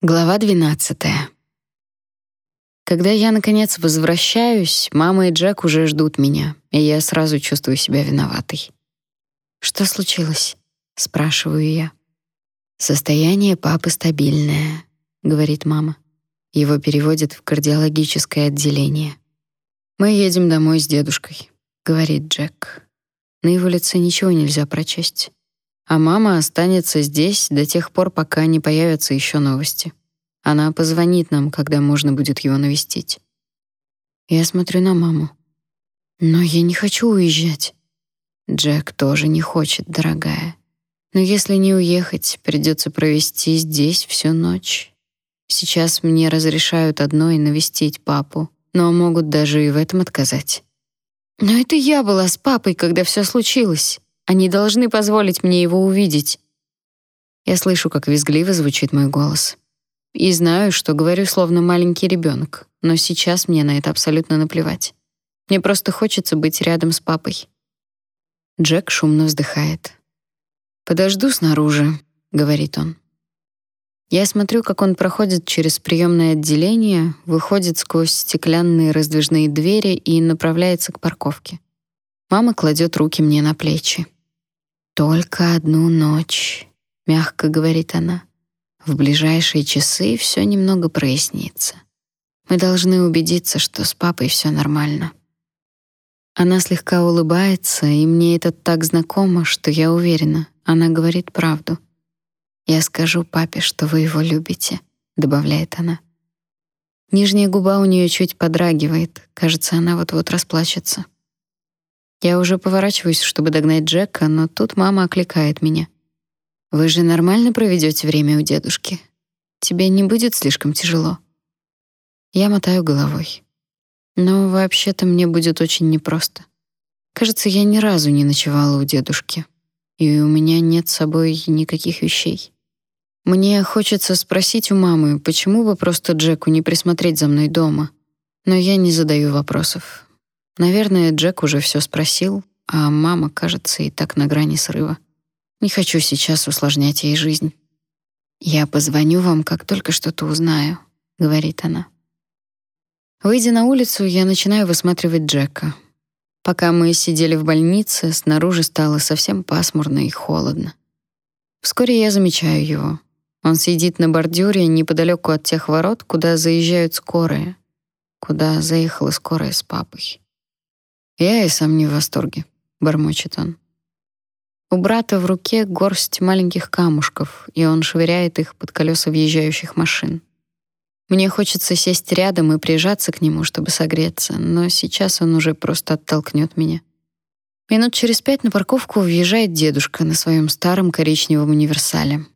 Глава 12. Когда я наконец возвращаюсь, мама и Джек уже ждут меня, и я сразу чувствую себя виноватой. Что случилось? спрашиваю я. Состояние папы стабильное, говорит мама. Его переводят в кардиологическое отделение. Мы едем домой с дедушкой, говорит Джек. На его лице ничего нельзя прочесть а мама останется здесь до тех пор, пока не появятся еще новости. Она позвонит нам, когда можно будет его навестить. Я смотрю на маму. Но я не хочу уезжать. Джек тоже не хочет, дорогая. Но если не уехать, придется провести здесь всю ночь. Сейчас мне разрешают одной навестить папу, но могут даже и в этом отказать. Но это я была с папой, когда все случилось. Они должны позволить мне его увидеть. Я слышу, как визгливо звучит мой голос. И знаю, что говорю словно маленький ребенок, но сейчас мне на это абсолютно наплевать. Мне просто хочется быть рядом с папой. Джек шумно вздыхает. «Подожду снаружи», — говорит он. Я смотрю, как он проходит через приемное отделение, выходит сквозь стеклянные раздвижные двери и направляется к парковке. Мама кладет руки мне на плечи. Только одну ночь, мягко говорит она. В ближайшие часы все немного прояснится. Мы должны убедиться, что с папой все нормально. Она слегка улыбается, и мне это так знакомо, что я уверена, она говорит правду. Я скажу папе, что вы его любите, добавляет она. Нижняя губа у нее чуть подрагивает, кажется, она вот-вот расплачется. Я уже поворачиваюсь, чтобы догнать Джека, но тут мама окликает меня. Вы же нормально проведете время у дедушки? Тебе не будет слишком тяжело? Я мотаю головой. Но вообще-то мне будет очень непросто. Кажется, я ни разу не ночевала у дедушки, и у меня нет с собой никаких вещей. Мне хочется спросить у мамы, почему бы просто Джеку не присмотреть за мной дома, но я не задаю вопросов. Наверное, Джек уже все спросил, а мама, кажется, и так на грани срыва. Не хочу сейчас усложнять ей жизнь. Я позвоню вам, как только что-то узнаю, говорит она. Выйдя на улицу, я начинаю высматривать Джека. Пока мы сидели в больнице, снаружи стало совсем пасмурно и холодно. Вскоре я замечаю его. Он сидит на бордюре неподалеку от тех ворот, куда заезжают скорые, куда заехала скорая с папой. Я и сам не в восторге, бормочет он. У брата в руке горсть маленьких камушков, и он швыряет их под колеса въезжающих машин. Мне хочется сесть рядом и прижаться к нему, чтобы согреться, но сейчас он уже просто оттолкнет меня. Минут через пять на парковку въезжает дедушка на своем старом коричневом универсале.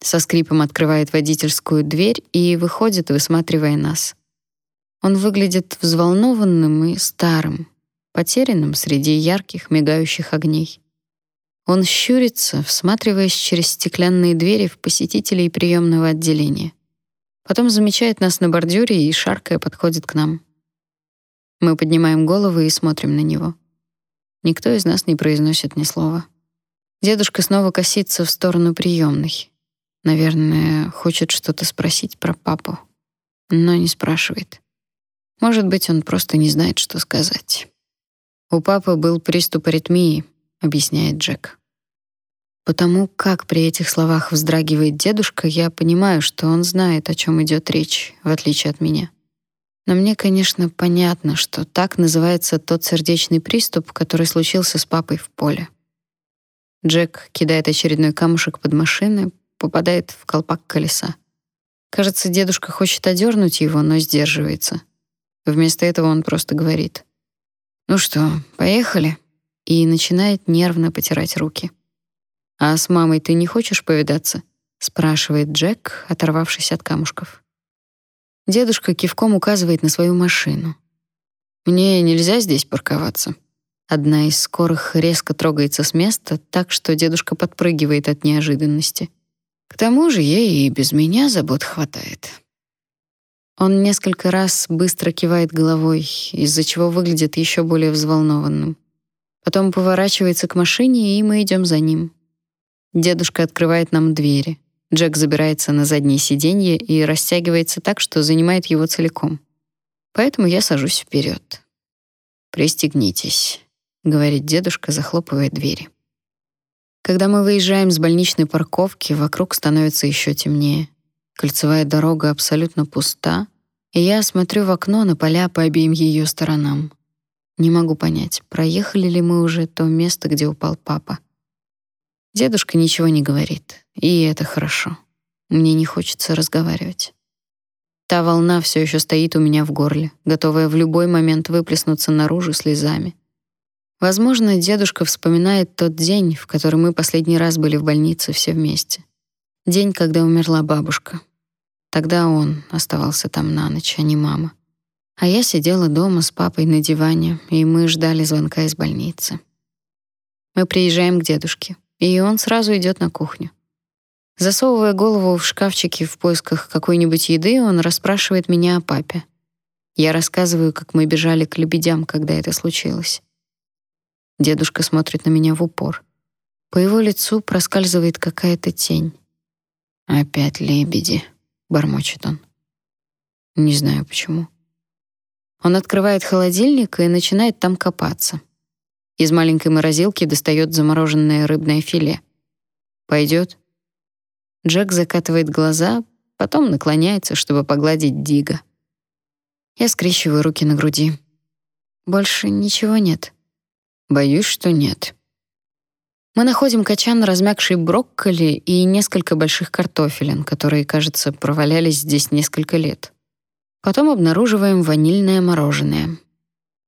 Со скрипом открывает водительскую дверь и выходит, высматривая нас. Он выглядит взволнованным и старым, потерянным среди ярких мигающих огней. Он щурится, всматриваясь через стеклянные двери в посетителей приемного отделения. Потом замечает нас на бордюре и, шаркая, подходит к нам. Мы поднимаем головы и смотрим на него. Никто из нас не произносит ни слова. Дедушка снова косится в сторону приемной. Наверное, хочет что-то спросить про папу, но не спрашивает. Может быть, он просто не знает, что сказать. У папы был приступ аритмии, объясняет Джек. Потому как при этих словах вздрагивает дедушка, я понимаю, что он знает, о чем идет речь, в отличие от меня. Но мне, конечно, понятно, что так называется тот сердечный приступ, который случился с папой в поле. Джек кидает очередной камушек под машину, попадает в колпак колеса. Кажется, дедушка хочет одернуть его, но сдерживается. Вместо этого он просто говорит: ну что, поехали? И начинает нервно потирать руки. А с мамой ты не хочешь повидаться? спрашивает Джек, оторвавшись от камушков. Дедушка кивком указывает на свою машину. Мне нельзя здесь парковаться. Одна из скорых резко трогается с места, так что дедушка подпрыгивает от неожиданности. К тому же ей и без меня забот хватает. Он несколько раз быстро кивает головой, из-за чего выглядит еще более взволнованным. Потом поворачивается к машине, и мы идем за ним. Дедушка открывает нам двери. Джек забирается на заднее сиденье и растягивается так, что занимает его целиком. Поэтому я сажусь вперед. «Пристегнитесь», — говорит дедушка, захлопывая двери. Когда мы выезжаем с больничной парковки, вокруг становится еще темнее. Кольцевая дорога абсолютно пуста, и я смотрю в окно на поля по обеим ее сторонам. Не могу понять, проехали ли мы уже то место, где упал папа. Дедушка ничего не говорит, и это хорошо. Мне не хочется разговаривать. Та волна все еще стоит у меня в горле, готовая в любой момент выплеснуться наружу слезами. Возможно, дедушка вспоминает тот день, в который мы последний раз были в больнице все вместе. День, когда умерла бабушка. Тогда он оставался там на ночь, а не мама. А я сидела дома с папой на диване, и мы ждали звонка из больницы. Мы приезжаем к дедушке, и он сразу идет на кухню. Засовывая голову в шкафчики в поисках какой-нибудь еды, он расспрашивает меня о папе. Я рассказываю, как мы бежали к лебедям, когда это случилось. Дедушка смотрит на меня в упор. По его лицу проскальзывает какая-то тень. «Опять лебеди», — бормочет он. Не знаю почему. Он открывает холодильник и начинает там копаться. Из маленькой морозилки достает замороженное рыбное филе. Пойдет? Джек закатывает глаза, потом наклоняется, чтобы погладить Дига. Я скрещиваю руки на груди. Больше ничего нет. Боюсь, что нет. Мы находим качан размягшей брокколи и несколько больших картофелин, которые, кажется, провалялись здесь несколько лет. Потом обнаруживаем ванильное мороженое.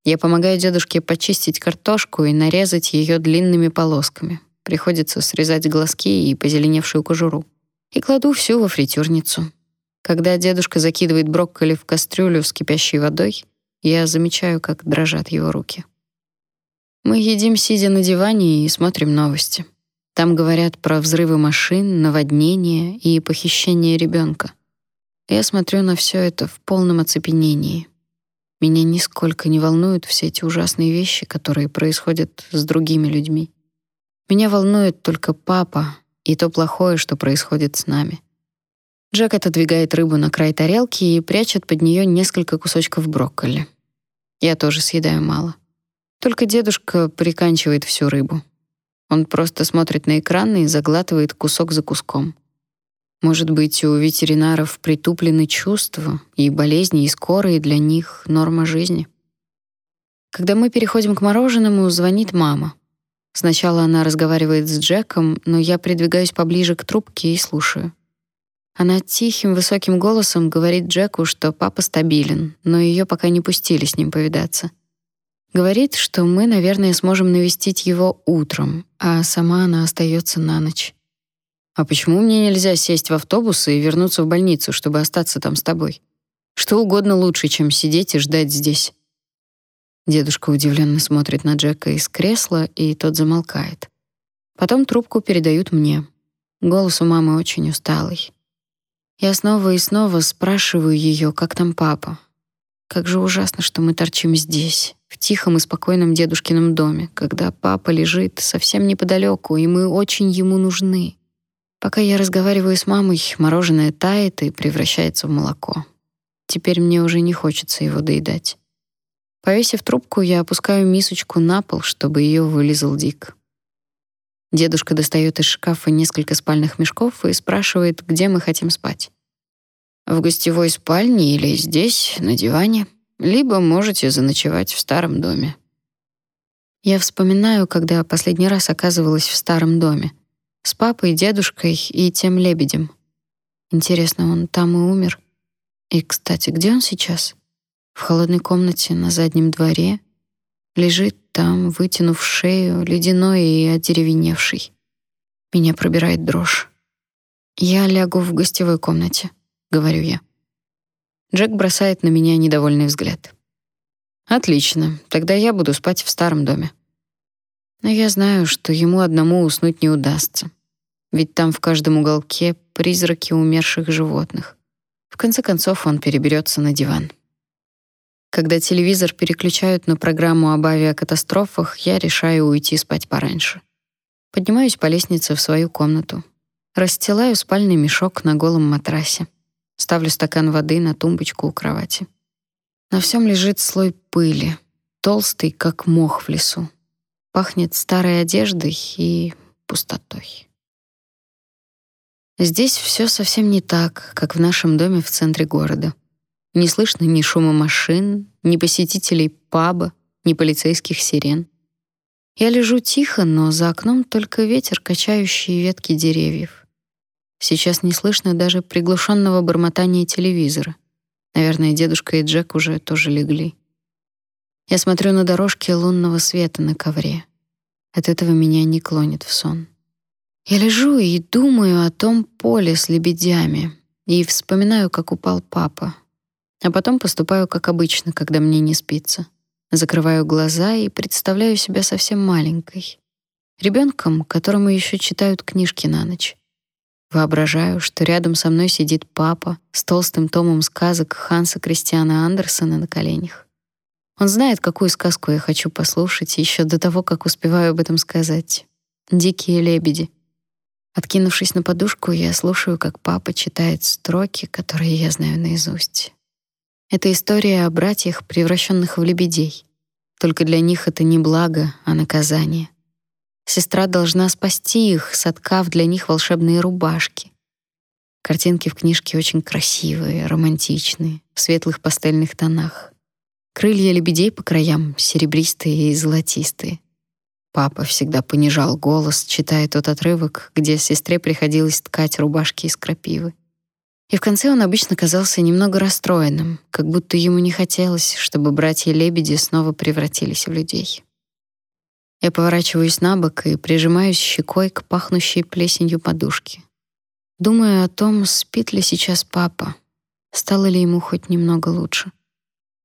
Я помогаю дедушке почистить картошку и нарезать ее длинными полосками. Приходится срезать глазки и позеленевшую кожуру и кладу всю во фритюрницу. Когда дедушка закидывает брокколи в кастрюлю с кипящей водой, я замечаю, как дрожат его руки. Мы едим, сидя на диване, и смотрим новости. Там говорят про взрывы машин, наводнения и похищение ребенка. Я смотрю на все это в полном оцепенении. Меня нисколько не волнуют все эти ужасные вещи, которые происходят с другими людьми. Меня волнует только папа, и то плохое, что происходит с нами. Джек отодвигает рыбу на край тарелки и прячет под нее несколько кусочков брокколи. Я тоже съедаю мало. Только дедушка приканчивает всю рыбу. Он просто смотрит на экран и заглатывает кусок за куском. Может быть, у ветеринаров притуплены чувства, и болезни и скорые для них норма жизни. Когда мы переходим к мороженому, звонит мама. Сначала она разговаривает с Джеком, но я придвигаюсь поближе к трубке и слушаю. Она тихим, высоким голосом говорит Джеку, что папа стабилен, но ее пока не пустили с ним повидаться. Говорит, что мы, наверное, сможем навестить его утром, а сама она остается на ночь. А почему мне нельзя сесть в автобус и вернуться в больницу, чтобы остаться там с тобой? Что угодно лучше, чем сидеть и ждать здесь. Дедушка удивленно смотрит на Джека из кресла, и тот замолкает. Потом трубку передают мне. Голос у мамы очень усталый. Я снова и снова спрашиваю ее, как там папа. Как же ужасно, что мы торчим здесь, в тихом и спокойном дедушкином доме, когда папа лежит совсем неподалеку, и мы очень ему нужны. Пока я разговариваю с мамой, мороженое тает и превращается в молоко. Теперь мне уже не хочется его доедать. Повесив трубку, я опускаю мисочку на пол, чтобы ее вылизал Дик. Дедушка достает из шкафа несколько спальных мешков и спрашивает, где мы хотим спать. В гостевой спальне или здесь, на диване, либо можете заночевать в старом доме. Я вспоминаю, когда последний раз оказывалась в старом доме с папой, дедушкой и тем лебедем. Интересно, он там и умер? И, кстати, где он сейчас? в холодной комнате на заднем дворе, лежит там, вытянув шею, ледяной и одеревеневший. Меня пробирает дрожь. «Я лягу в гостевой комнате», — говорю я. Джек бросает на меня недовольный взгляд. «Отлично, тогда я буду спать в старом доме». Но я знаю, что ему одному уснуть не удастся. Ведь там в каждом уголке призраки умерших животных. В конце концов он переберется на диван. Когда телевизор переключают на программу об авиакатастрофах, я решаю уйти спать пораньше. Поднимаюсь по лестнице в свою комнату. Расстилаю спальный мешок на голом матрасе. Ставлю стакан воды на тумбочку у кровати. На всем лежит слой пыли, толстый, как мох в лесу. Пахнет старой одеждой и пустотой. Здесь все совсем не так, как в нашем доме в центре города. Не слышно ни шума машин, ни посетителей паба, ни полицейских сирен. Я лежу тихо, но за окном только ветер, качающий ветки деревьев. Сейчас не слышно даже приглушенного бормотания телевизора. Наверное, дедушка и Джек уже тоже легли. Я смотрю на дорожки лунного света на ковре. От этого меня не клонит в сон. Я лежу и думаю о том поле с лебедями и вспоминаю, как упал папа. А потом поступаю как обычно, когда мне не спится. Закрываю глаза и представляю себя совсем маленькой. ребенком, которому еще читают книжки на ночь. Воображаю, что рядом со мной сидит папа с толстым томом сказок Ханса Кристиана Андерсена на коленях. Он знает, какую сказку я хочу послушать еще до того, как успеваю об этом сказать. «Дикие лебеди». Откинувшись на подушку, я слушаю, как папа читает строки, которые я знаю наизусть. Это история о братьях, превращенных в лебедей. Только для них это не благо, а наказание. Сестра должна спасти их, соткав для них волшебные рубашки. Картинки в книжке очень красивые, романтичные, в светлых пастельных тонах. Крылья лебедей по краям серебристые и золотистые. Папа всегда понижал голос, читая тот отрывок, где сестре приходилось ткать рубашки из крапивы. И в конце он обычно казался немного расстроенным, как будто ему не хотелось, чтобы братья-лебеди снова превратились в людей. Я поворачиваюсь на бок и прижимаюсь щекой к пахнущей плесенью подушке. Думаю о том, спит ли сейчас папа, стало ли ему хоть немного лучше.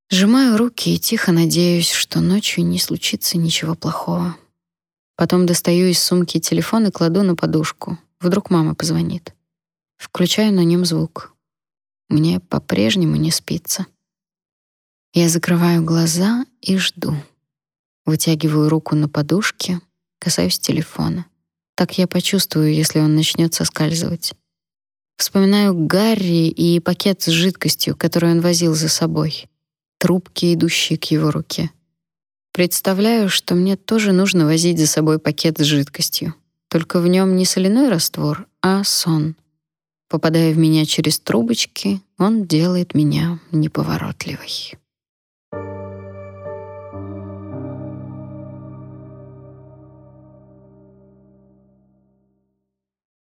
Сжимаю руки и тихо надеюсь, что ночью не случится ничего плохого. Потом достаю из сумки телефон и кладу на подушку. Вдруг мама позвонит. Включаю на нем звук. Мне по-прежнему не спится. Я закрываю глаза и жду. Вытягиваю руку на подушке, касаюсь телефона. Так я почувствую, если он начнет соскальзывать. Вспоминаю Гарри и пакет с жидкостью, который он возил за собой. Трубки, идущие к его руке. Представляю, что мне тоже нужно возить за собой пакет с жидкостью. Только в нем не соляной раствор, а сон. Попадая в меня через трубочки, он делает меня неповоротливой.